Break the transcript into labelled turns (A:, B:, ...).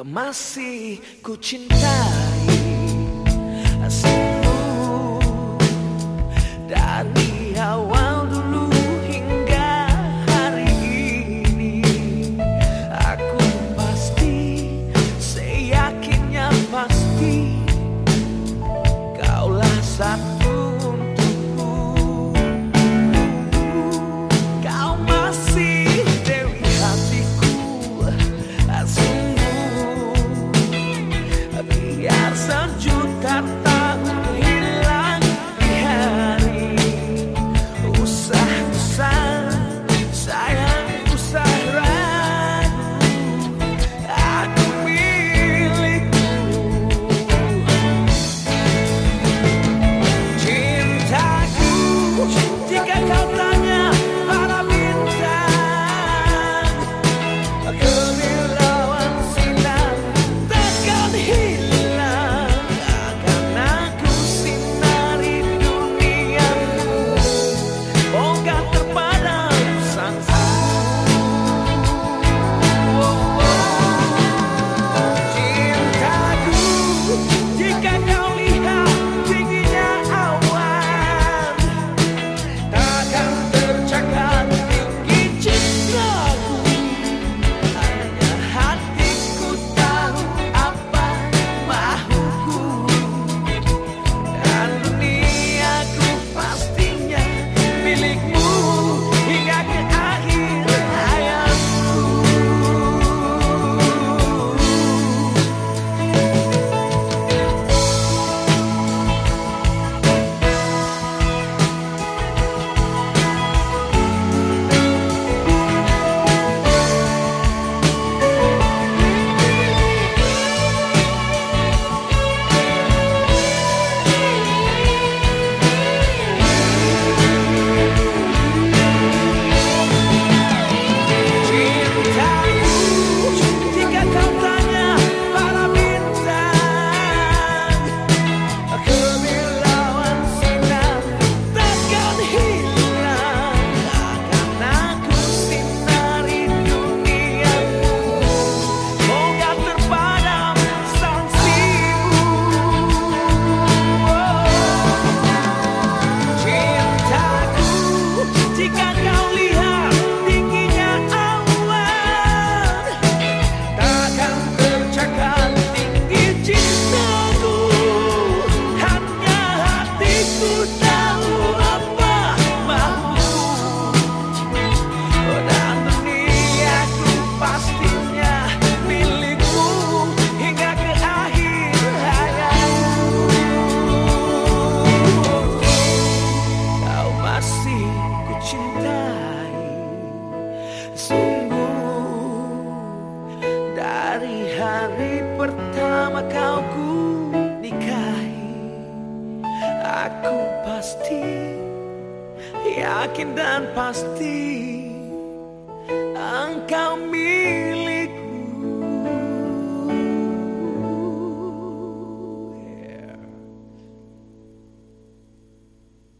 A: Kau masih ku cintai kau ku nikahi Aku pasti yakin dan pasti Engkau milik